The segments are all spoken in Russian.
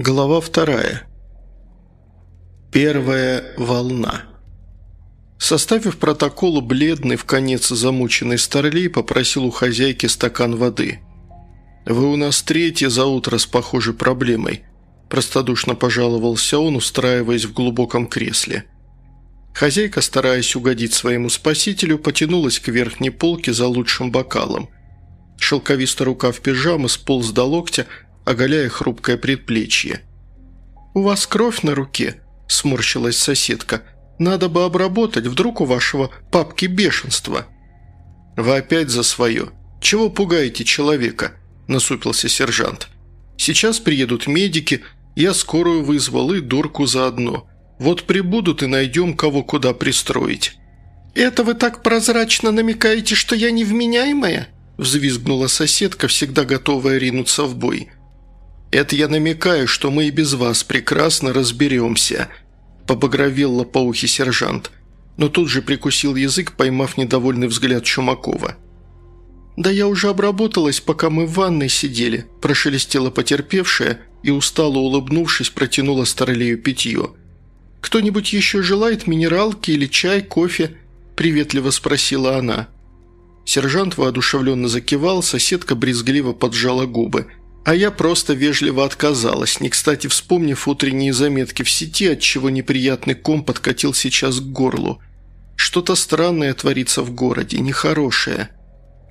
Глава вторая. Первая волна. Составив протокол, бледный, в конец замученный старлей попросил у хозяйки стакан воды. «Вы у нас третий за утро с похожей проблемой», – простодушно пожаловался он, устраиваясь в глубоком кресле. Хозяйка, стараясь угодить своему спасителю, потянулась к верхней полке за лучшим бокалом. Шелковистый рукав пижамы сполз до локтя, оголяя хрупкое предплечье. «У вас кровь на руке», – сморщилась соседка. «Надо бы обработать, вдруг у вашего папки бешенство». «Вы опять за свое. Чего пугаете человека?» – насупился сержант. «Сейчас приедут медики, я скорую вызвал и дурку заодно. Вот прибудут и найдем, кого куда пристроить». «Это вы так прозрачно намекаете, что я невменяемая?» – взвизгнула соседка, всегда готовая ринуться в бой – «Это я намекаю, что мы и без вас прекрасно разберемся», – побагровел лопоухий сержант, но тут же прикусил язык, поймав недовольный взгляд Чумакова. «Да я уже обработалась, пока мы в ванной сидели», – прошелестела потерпевшая и, устало улыбнувшись, протянула Старлею питье. «Кто-нибудь еще желает минералки или чай, кофе?» – приветливо спросила она. Сержант воодушевленно закивал, соседка брезгливо поджала губы – а я просто вежливо отказалась, не кстати вспомнив утренние заметки в сети, отчего неприятный ком подкатил сейчас к горлу. Что-то странное творится в городе, нехорошее.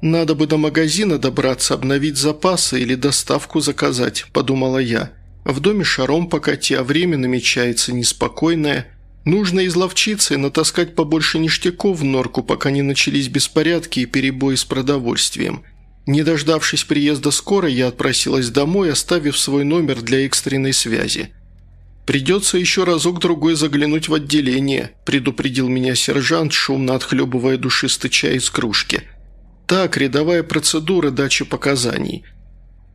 «Надо бы до магазина добраться, обновить запасы или доставку заказать», – подумала я. В доме шаром покати, а время намечается неспокойное. Нужно изловчиться и натаскать побольше ништяков в норку, пока не начались беспорядки и перебои с продовольствием – не дождавшись приезда скорой, я отпросилась домой, оставив свой номер для экстренной связи. «Придется еще разок-другой заглянуть в отделение», – предупредил меня сержант, шумно отхлебывая душистый чай из кружки. «Так, рядовая процедура дачи показаний».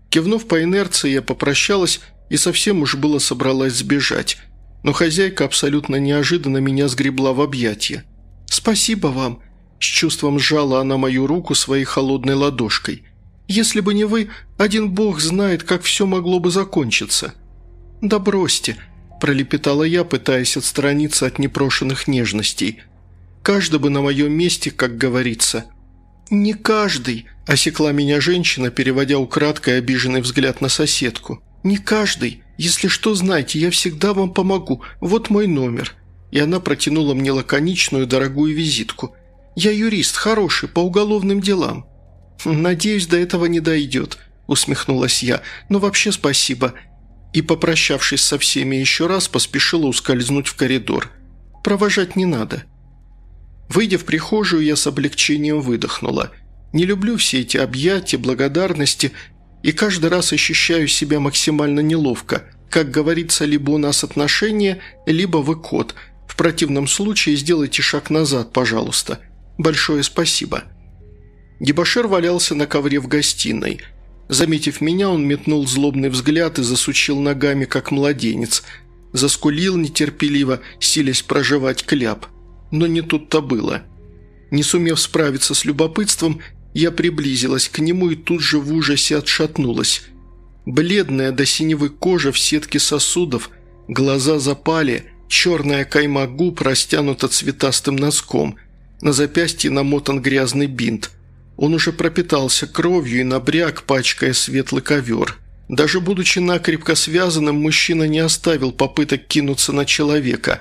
Кивнув по инерции, я попрощалась и совсем уж было собралась сбежать. Но хозяйка абсолютно неожиданно меня сгребла в объятия. «Спасибо вам», с чувством сжала она мою руку своей холодной ладошкой. «Если бы не вы, один бог знает, как все могло бы закончиться». «Да бросьте», – пролепетала я, пытаясь отстраниться от непрошенных нежностей. «Каждый бы на моем месте, как говорится». «Не каждый», – осекла меня женщина, переводя украдкой обиженный взгляд на соседку. «Не каждый. Если что, знайте, я всегда вам помогу. Вот мой номер». И она протянула мне лаконичную дорогую визитку – я юрист, хороший, по уголовным делам». «Надеюсь, до этого не дойдет», – усмехнулась я. «Но вообще спасибо». И, попрощавшись со всеми еще раз, поспешила ускользнуть в коридор. «Провожать не надо». Выйдя в прихожую, я с облегчением выдохнула. Не люблю все эти объятия, благодарности, и каждый раз ощущаю себя максимально неловко. Как говорится, либо у нас отношения, либо вы кот. В противном случае сделайте шаг назад, пожалуйста. Большое спасибо». Дебашир валялся на ковре в гостиной. Заметив меня, он метнул злобный взгляд и засучил ногами, как младенец. Заскулил нетерпеливо, силясь проживать кляп. Но не тут-то было. Не сумев справиться с любопытством, я приблизилась к нему и тут же в ужасе отшатнулась. Бледная до синевой кожа в сетке сосудов, глаза запали, черная кайма губ растянута цветастым носком – на запястье намотан грязный бинт. Он уже пропитался кровью и набряк, пачкая светлый ковер. Даже будучи накрепко связанным, мужчина не оставил попыток кинуться на человека.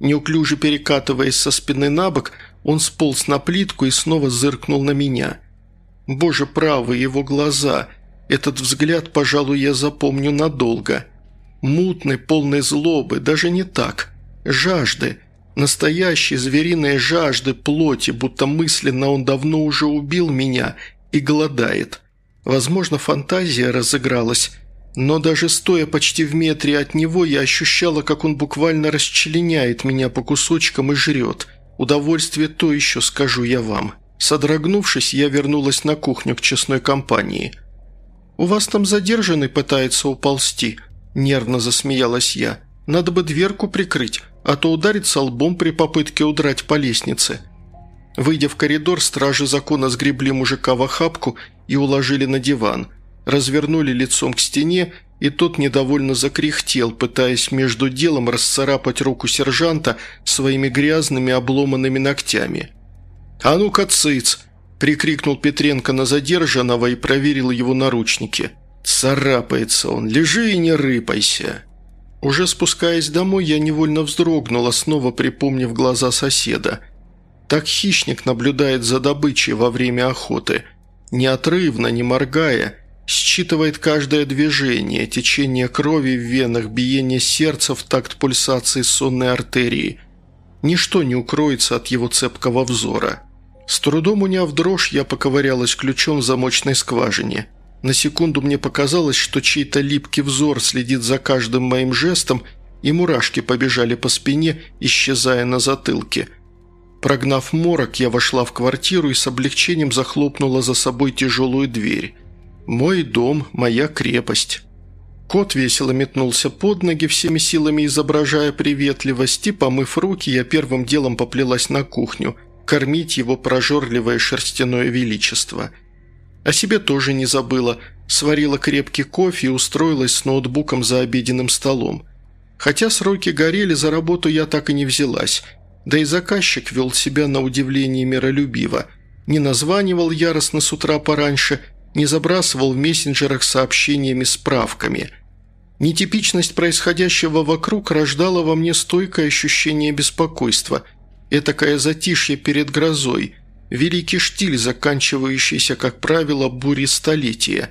Неуклюже перекатываясь со спины на бок, он сполз на плитку и снова зыркнул на меня. Боже правый, его глаза. Этот взгляд, пожалуй, я запомню надолго. Мутный, полный злобы, даже не так. Жажды – Настоящей звериной жажды плоти, будто мысленно он давно уже убил меня и голодает. Возможно, фантазия разыгралась, но даже стоя почти в метре от него, я ощущала, как он буквально расчленяет меня по кусочкам и жрет. Удовольствие то еще, скажу я вам. Содрогнувшись, я вернулась на кухню к честной компании. «У вас там задержанный пытается уползти», – нервно засмеялась я. «Надо бы дверку прикрыть, а то ударится лбом при попытке удрать по лестнице. Выйдя в коридор, стражи закона сгребли мужика в охапку и уложили на диван, развернули лицом к стене и тот недовольно закряхтел, пытаясь между делом расцарапать руку сержанта своими грязными обломанными ногтями. «А ну-ка, цыц!» – прикрикнул Петренко на задержанного и проверил его наручники. «Царапается он, лежи и не рыпайся!» Уже спускаясь домой, я невольно вздрогнула, снова припомнив глаза соседа. Так хищник наблюдает за добычей во время охоты. Неотрывно, не моргая, считывает каждое движение, течение крови в венах, биение сердца в такт пульсации сонной артерии. Ничто не укроется от его цепкого взора. С трудом уняв дрожь, я поковырялась ключом в замочной скважине – на секунду мне показалось, что чей-то липкий взор следит за каждым моим жестом, и мурашки побежали по спине, исчезая на затылке. Прогнав морок, я вошла в квартиру и с облегчением захлопнула за собой тяжелую дверь. «Мой дом, моя крепость». Кот весело метнулся под ноги, всеми силами изображая приветливость, и, помыв руки, я первым делом поплелась на кухню, кормить его прожорливое шерстяное величество – о себе тоже не забыла, сварила крепкий кофе и устроилась с ноутбуком за обеденным столом. Хотя сроки горели, за работу я так и не взялась. Да и заказчик вел себя на удивление миролюбиво. Не названивал яростно с утра пораньше, не забрасывал в мессенджерах сообщениями справками. Нетипичность происходящего вокруг рождала во мне стойкое ощущение беспокойства. Этакое затишье перед грозой – Великий штиль, заканчивающийся, как правило, бурей столетия.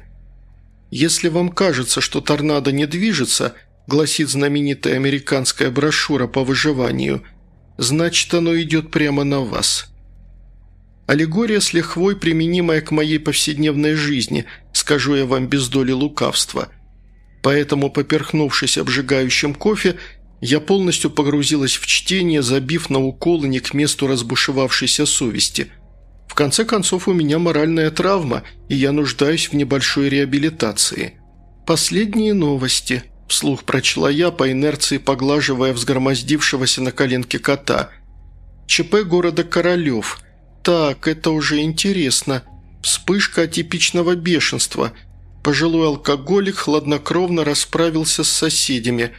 Если вам кажется, что торнадо не движется, гласит знаменитая американская брошюра по выживанию, значит оно идет прямо на вас. Аллегория с лихвой, применимая к моей повседневной жизни, скажу я вам без доли лукавства. Поэтому, поперхнувшись обжигающим кофе, я полностью погрузилась в чтение, забив на уколы не к месту разбушевавшейся совести – конце концов, у меня моральная травма, и я нуждаюсь в небольшой реабилитации. Последние новости», – вслух прочла я, по инерции поглаживая взгромоздившегося на коленке кота. «ЧП города Королев. Так, это уже интересно. Вспышка атипичного бешенства. Пожилой алкоголик хладнокровно расправился с соседями.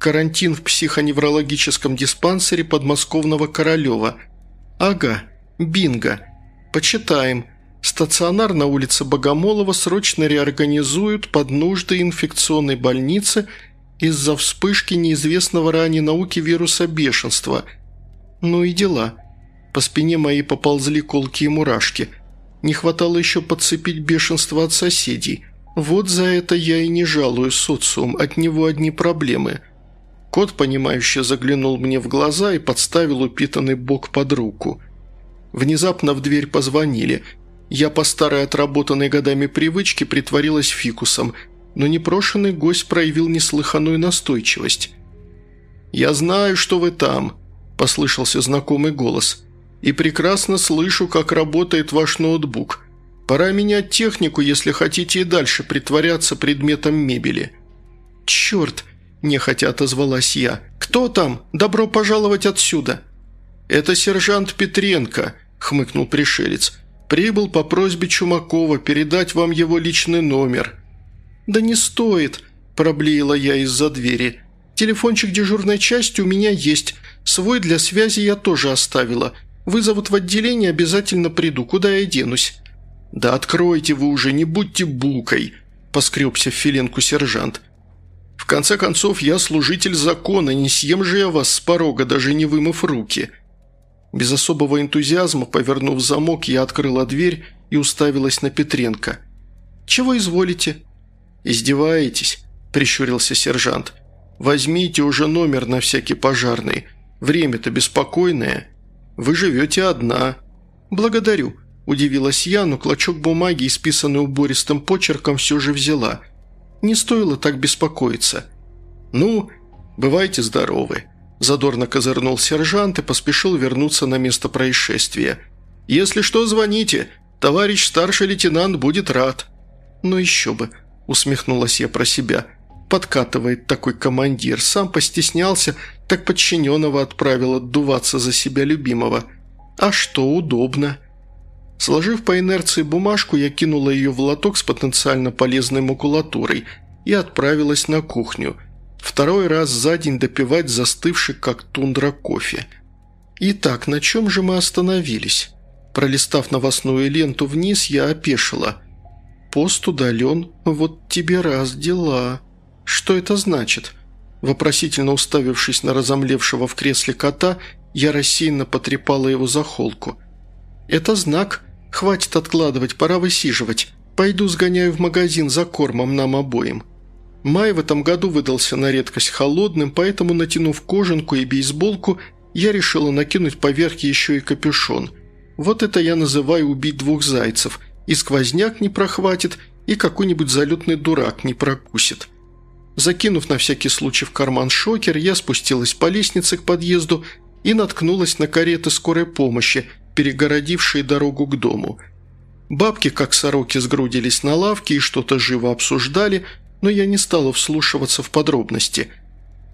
Карантин в психоневрологическом диспансере подмосковного Королева. Ага, бинго». Почитаем. Стационар на улице Богомолова срочно реорганизуют под нужды инфекционной больницы из-за вспышки неизвестного ранее науки вируса бешенства. Ну и дела. По спине моей поползли колки и мурашки. Не хватало еще подцепить бешенство от соседей. Вот за это я и не жалую социум, от него одни проблемы. Кот, понимающе заглянул мне в глаза и подставил упитанный бок под руку – Внезапно в дверь позвонили. Я по старой отработанной годами привычке притворилась фикусом, но непрошенный гость проявил неслыханную настойчивость. «Я знаю, что вы там», – послышался знакомый голос. «И прекрасно слышу, как работает ваш ноутбук. Пора менять технику, если хотите и дальше притворяться предметом мебели». «Черт!» – нехотя отозвалась я. «Кто там? Добро пожаловать отсюда!» «Это сержант Петренко», хмыкнул пришелец. «Прибыл по просьбе Чумакова передать вам его личный номер». «Да не стоит», – проблеяла я из-за двери. «Телефончик дежурной части у меня есть. Свой для связи я тоже оставила. Вызовут в отделение, обязательно приду. Куда я денусь?» «Да откройте вы уже, не будьте букой», – поскребся в филенку сержант. «В конце концов, я служитель закона, не съем же я вас с порога, даже не вымыв руки». Без особого энтузиазма, повернув замок, я открыла дверь и уставилась на Петренко. «Чего изволите?» «Издеваетесь?» – прищурился сержант. «Возьмите уже номер на всякий пожарный. Время-то беспокойное. Вы живете одна». «Благодарю», – удивилась я, но клочок бумаги, исписанный убористым почерком, все же взяла. «Не стоило так беспокоиться». «Ну, бывайте здоровы», Задорно козырнул сержант и поспешил вернуться на место происшествия. «Если что, звоните. Товарищ старший лейтенант будет рад». «Ну еще бы», – усмехнулась я про себя. «Подкатывает такой командир. Сам постеснялся, так подчиненного отправил отдуваться за себя любимого. А что, удобно». Сложив по инерции бумажку, я кинула ее в лоток с потенциально полезной макулатурой. и отправилась на кухню. Второй раз за день допивать застывший, как тундра, кофе. Итак, на чем же мы остановились? Пролистав новостную ленту вниз, я опешила. «Пост удален, вот тебе раз дела. Что это значит?» Вопросительно уставившись на разомлевшего в кресле кота, я рассеянно потрепала его за холку. «Это знак. Хватит откладывать, пора высиживать. Пойду сгоняю в магазин за кормом нам обоим». Май в этом году выдался на редкость холодным, поэтому, натянув кожанку и бейсболку, я решила накинуть поверх еще и капюшон. Вот это я называю убить двух зайцев. И сквозняк не прохватит, и какой-нибудь залетный дурак не прокусит. Закинув на всякий случай в карман шокер, я спустилась по лестнице к подъезду и наткнулась на кареты скорой помощи, перегородившие дорогу к дому. Бабки, как сороки, сгрудились на лавке и что-то живо обсуждали, но я не стала вслушиваться в подробности.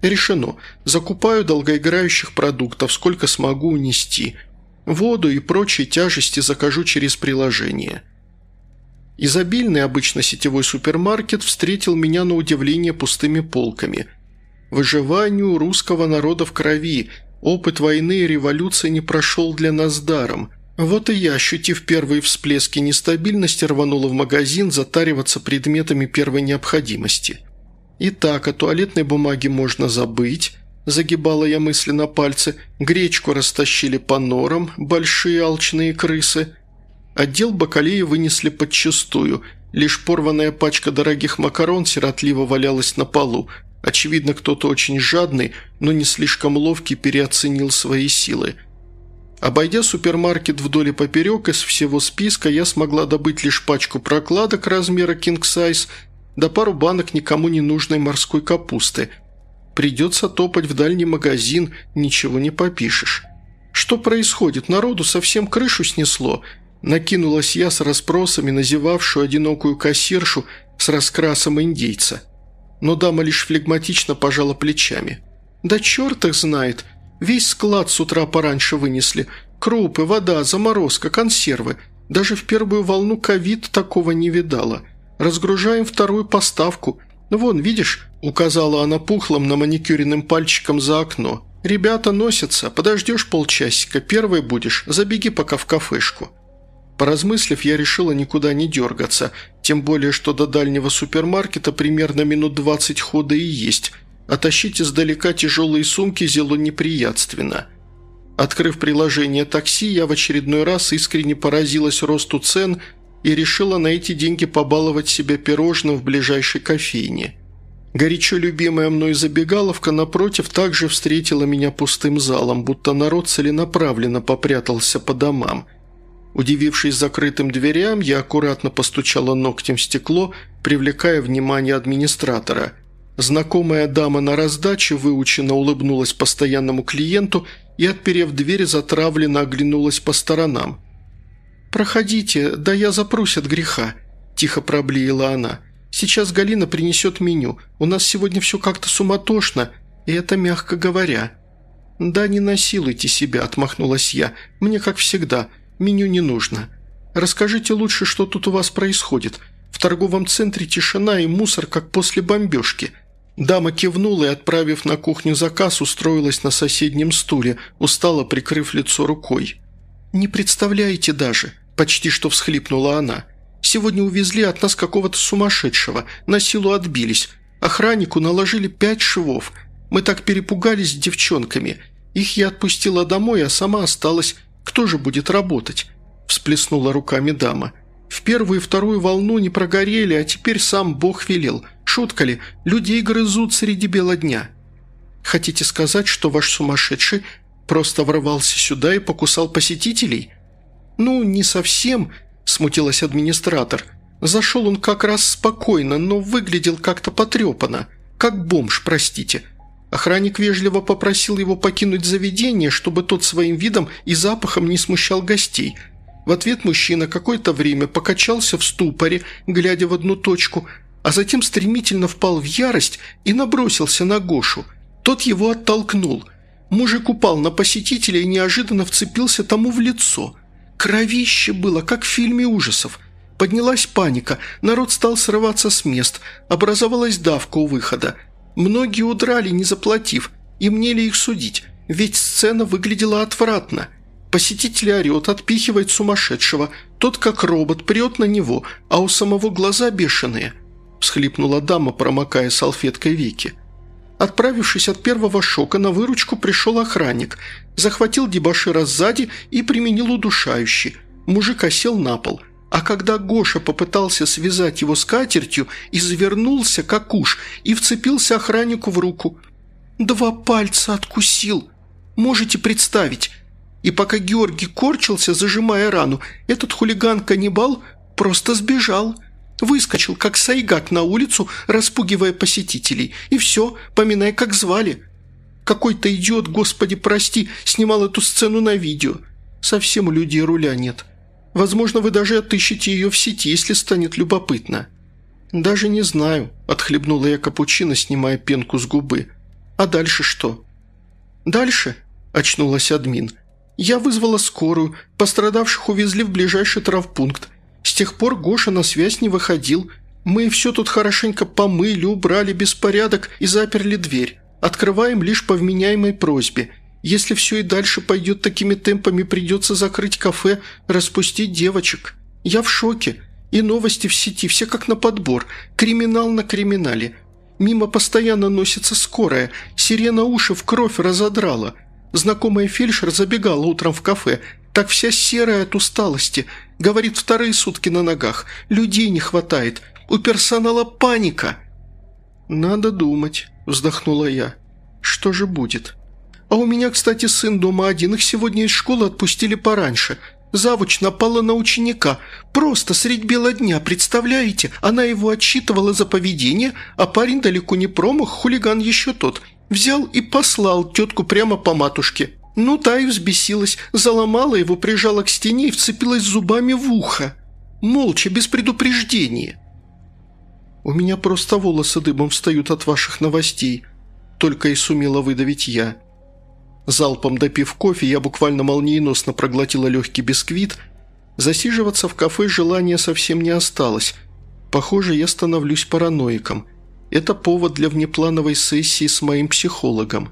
Решено. Закупаю долгоиграющих продуктов, сколько смогу унести. Воду и прочие тяжести закажу через приложение. Изобильный, обычно сетевой супермаркет встретил меня на удивление пустыми полками. Выживанию русского народа в крови, опыт войны и революции не прошел для нас даром. Вот и я, ощутив первые всплески нестабильности, рванула в магазин затариваться предметами первой необходимости. «Итак, о туалетной бумаге можно забыть», – загибала я мысленно пальцы, гречку растащили по норам, большие алчные крысы – Отдел бакалеи вынесли подчистую. Лишь порванная пачка дорогих макарон сиротливо валялась на полу. Очевидно, кто-то очень жадный, но не слишком ловкий переоценил свои силы. Обойдя супермаркет вдоль и поперек, из всего списка я смогла добыть лишь пачку прокладок размера king size да пару банок никому не нужной морской капусты. Придется топать в дальний магазин, ничего не попишешь. Что происходит? Народу совсем крышу снесло – Накинулась я с расспросами назевавшую одинокую кассиршу с раскрасом индейца. Но дама лишь флегматично пожала плечами. «Да черт их знает! Весь склад с утра пораньше вынесли. Крупы, вода, заморозка, консервы. Даже в первую волну ковид такого не видала. Разгружаем вторую поставку. Вон, видишь?» – указала она пухлым на маникюренным пальчиком за окно. «Ребята носятся. Подождешь полчасика, первый будешь. Забеги пока в кафешку». Поразмыслив, я решила никуда не дергаться, тем более, что до дальнего супермаркета примерно минут 20 хода и есть, а тащить издалека тяжелые сумки зело неприятственно. Открыв приложение такси, я в очередной раз искренне поразилась росту цен и решила на эти деньги побаловать себя пирожным в ближайшей кофейне. Горячо любимая мной забегаловка, напротив, также встретила меня пустым залом, будто народ целенаправленно попрятался по домам – Удивившись закрытым дверям, я аккуратно постучала ногтем в стекло, привлекая внимание администратора. Знакомая дама на раздаче выученно улыбнулась постоянному клиенту и, отперев дверь, затравленно оглянулась по сторонам. «Проходите, да я запрусь от греха», – тихо проблеяла она. «Сейчас Галина принесет меню. У нас сегодня все как-то суматошно, и это мягко говоря». «Да не насилуйте себя», – отмахнулась я. «Мне как всегда». Меню не нужно. Расскажите лучше, что тут у вас происходит. В торговом центре тишина и мусор, как после бомбежки». Дама кивнула и, отправив на кухню заказ, устроилась на соседнем стуле, устало прикрыв лицо рукой. «Не представляете даже», – почти что всхлипнула она. «Сегодня увезли от нас какого-то сумасшедшего, на силу отбились. Охраннику наложили пять швов. Мы так перепугались с девчонками. Их я отпустила домой, а сама осталась кто же будет работать?» – всплеснула руками дама. «В первую и вторую волну не прогорели, а теперь сам Бог велел. Шутка ли, людей грызут среди бела дня». «Хотите сказать, что ваш сумасшедший просто ворвался сюда и покусал посетителей?» «Ну, не совсем», – смутилась администратор. «Зашел он как раз спокойно, но выглядел как-то потрепанно. Как бомж, простите. Охранник вежливо попросил его покинуть заведение, чтобы тот своим видом и запахом не смущал гостей. В ответ мужчина какое-то время покачался в ступоре, глядя в одну точку, а затем стремительно впал в ярость и набросился на Гошу. Тот его оттолкнул. Мужик упал на посетителя и неожиданно вцепился тому в лицо. Кровище было, как в фильме ужасов. Поднялась паника, народ стал срываться с мест, образовалась давка у выхода. Многие удрали, не заплатив, и мне ли их судить, ведь сцена выглядела отвратно. Посетитель орет, отпихивает сумасшедшего, тот как робот прет на него, а у самого глаза бешеные –– всхлипнула дама, промокая салфеткой веки. Отправившись от первого шока, на выручку пришел охранник, захватил дебошира сзади и применил удушающий. Мужик осел на пол. А когда Гоша попытался связать его скатертью, извернулся, как уж, и вцепился охраннику в руку. «Два пальца откусил. Можете представить?» И пока Георгий корчился, зажимая рану, этот хулиган-каннибал просто сбежал – Выскочил, как сайгак на улицу, распугивая посетителей. И все, поминай, как звали. Какой-то идиот, господи, прости, снимал эту сцену на видео. Совсем у людей руля нет. Возможно, вы даже отыщете ее в сети, если станет любопытно». «Даже не знаю», – отхлебнула я капучино, снимая пенку с губы. «А дальше что?» «Дальше?» – очнулась админ. «Я вызвала скорую, пострадавших увезли в ближайший травпункт. С тех пор Гоша на связь не выходил. Мы все тут хорошенько помыли, убрали беспорядок и заперли дверь. Открываем лишь по вменяемой просьбе. Если все и дальше пойдет такими темпами, придется закрыть кафе, распустить девочек. Я в шоке. И новости в сети, все как на подбор. Криминал на криминале. Мимо постоянно носится скорая. Сирена уши в кровь разодрала. Знакомая фельдшер забегала утром в кафе. Так вся серая от усталости. Говорит, вторые сутки на ногах. Людей не хватает. У персонала паника». «Надо думать», – вздохнула я. «Что же будет?» «А у меня, кстати, сын дома один. Их сегодня из школы отпустили пораньше. Завуч напала на ученика. Просто средь бела дня, представляете? Она его отчитывала за поведение, а парень далеко не промах, хулиган еще тот. Взял и послал тетку прямо по матушке. Ну, та и взбесилась, заломала его, прижала к стене и вцепилась зубами в ухо. Молча, без предупреждения. «У меня просто волосы дыбом встают от ваших новостей», – только и сумела выдавить я. Залпом допив кофе, я буквально молниеносно проглотила легкий бисквит. Засиживаться в кафе желания совсем не осталось. Похоже, я становлюсь параноиком. Это повод для внеплановой сессии с моим психологом.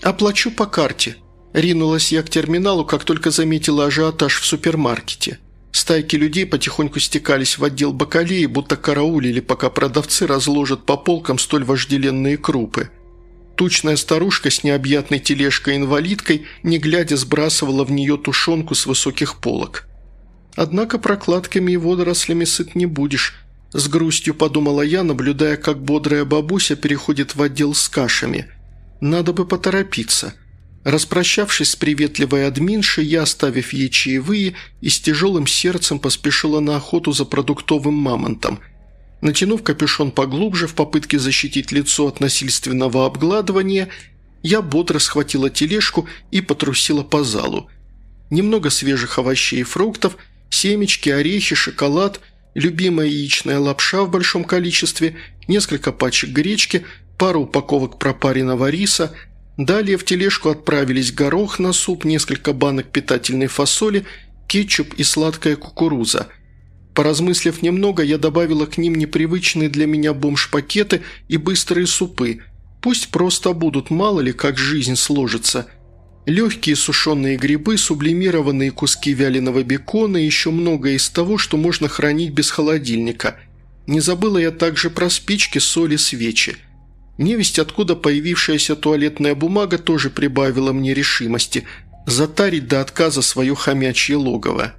«Оплачу по карте», Ринулась я к терминалу, как только заметила ажиотаж в супермаркете. Стайки людей потихоньку стекались в отдел бакалеи, будто караулили, пока продавцы разложат по полкам столь вожделенные крупы. Тучная старушка с необъятной тележкой-инвалидкой, не глядя, сбрасывала в нее тушенку с высоких полок. Однако прокладками и водорослями сыт не будешь. С грустью подумала я, наблюдая, как бодрая бабуся переходит в отдел с кашами. Надо бы поторопиться. Распрощавшись с приветливой админшей, я, оставив ей чаевые, и с тяжелым сердцем поспешила на охоту за продуктовым мамонтом. Натянув капюшон поглубже в попытке защитить лицо от насильственного обгладывания, я бодро схватила тележку и потрусила по залу. Немного свежих овощей и фруктов, семечки, орехи, шоколад, любимая яичная лапша в большом количестве, несколько пачек гречки, пару упаковок пропаренного риса – Далее в тележку отправились горох на суп, несколько банок питательной фасоли, кетчуп и сладкая кукуруза. Поразмыслив немного, я добавила к ним непривычные для меня бомж-пакеты и быстрые супы. Пусть просто будут, мало ли, как жизнь сложится. Легкие сушеные грибы, сублимированные куски вяленого бекона и еще многое из того, что можно хранить без холодильника. Не забыла я также про спички, соли, свечи. Невесть, откуда появившаяся туалетная бумага, тоже прибавила мне решимости затарить до отказа свое хомячье логово.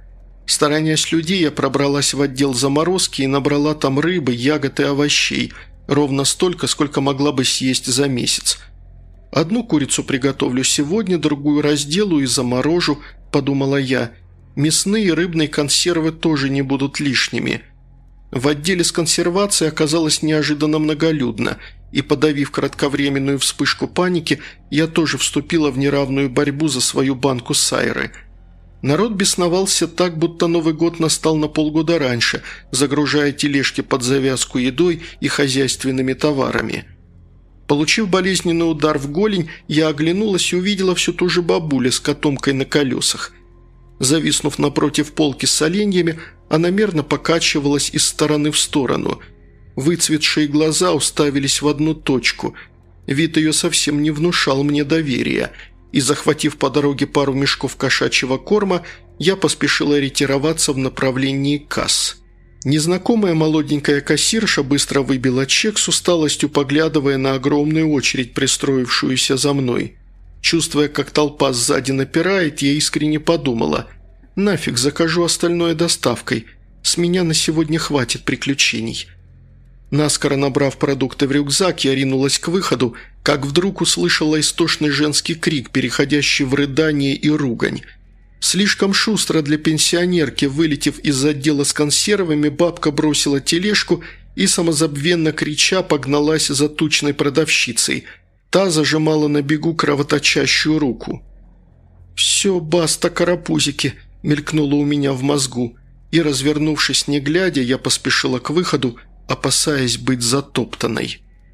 Сторонясь людей, я пробралась в отдел заморозки и набрала там рыбы, ягод и овощей, ровно столько, сколько могла бы съесть за месяц. «Одну курицу приготовлю сегодня, другую разделаю и заморожу», – подумала я. «Мясные и рыбные консервы тоже не будут лишними». В отделе с консервацией оказалось неожиданно многолюдно – и, подавив кратковременную вспышку паники, я тоже вступила в неравную борьбу за свою банку сайры. Народ бесновался так, будто Новый год настал на полгода раньше, загружая тележки под завязку едой и хозяйственными товарами. Получив болезненный удар в голень, я оглянулась и увидела всю ту же бабулю с котомкой на колесах. Зависнув напротив полки с оленьями, Она мерно покачивалась из стороны в сторону. Выцветшие глаза уставились в одну точку. Вид ее совсем не внушал мне доверия, и, захватив по дороге пару мешков кошачьего корма, я поспешила ретироваться в направлении касс. Незнакомая молоденькая кассирша быстро выбила чек с усталостью, поглядывая на огромную очередь, пристроившуюся за мной. Чувствуя, как толпа сзади напирает, я искренне подумала «Нафиг закажу остальное доставкой. С меня на сегодня хватит приключений». Наскоро набрав продукты в рюкзак, я ринулась к выходу, как вдруг услышала истошный женский крик, переходящий в рыдание и ругань – Слишком шустро для пенсионерки, вылетев из отдела с консервами, бабка бросила тележку и, самозабвенно крича, погналась за тучной продавщицей. Та зажимала на бегу кровоточащую руку. «Все, баста, карапузики!» – мелькнуло у меня в мозгу. И, развернувшись не глядя, я поспешила к выходу, опасаясь быть затоптанной.